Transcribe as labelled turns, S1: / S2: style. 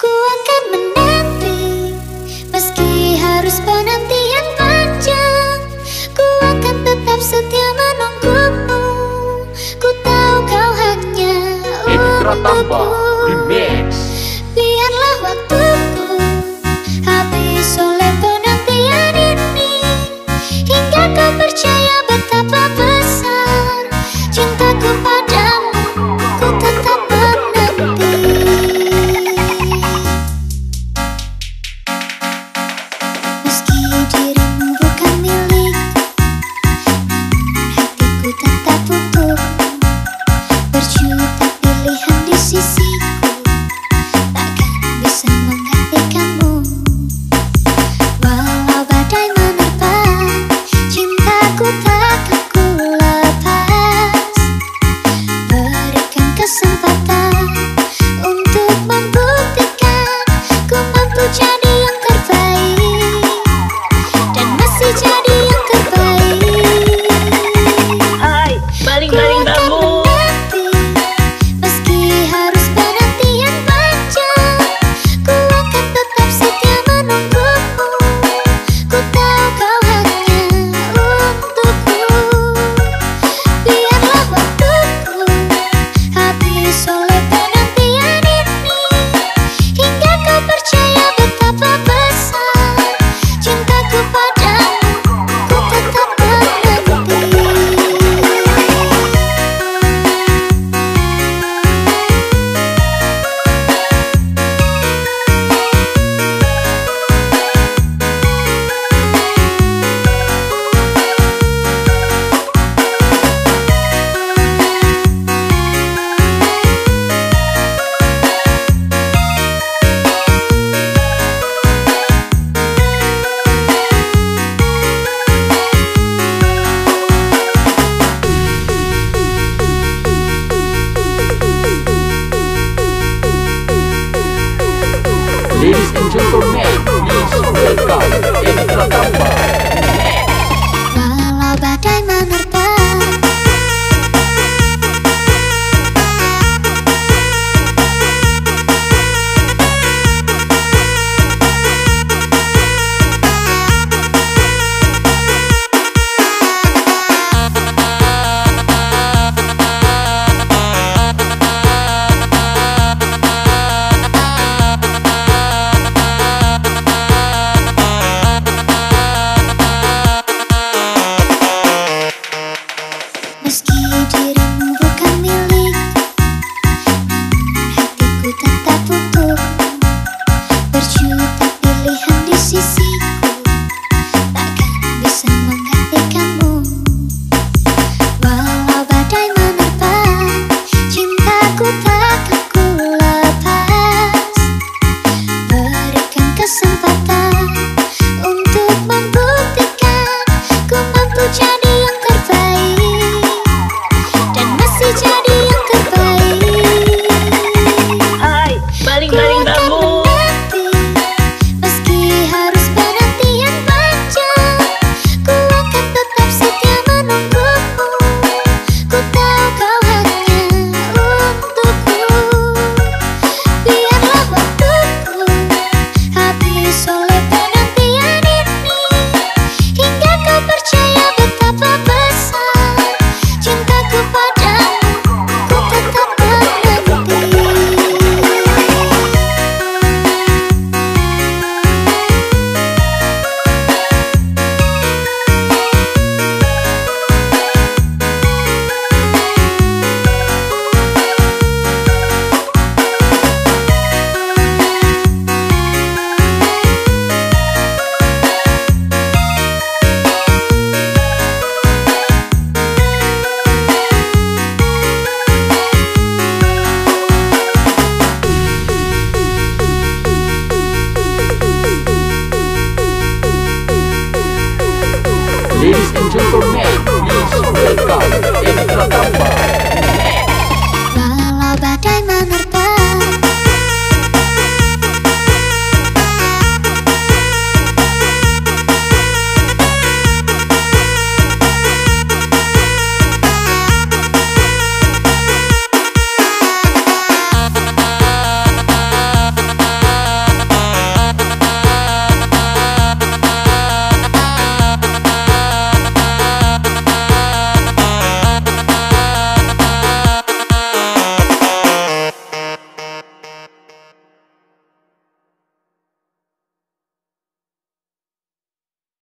S1: Ku akan habis oleh
S2: Come on.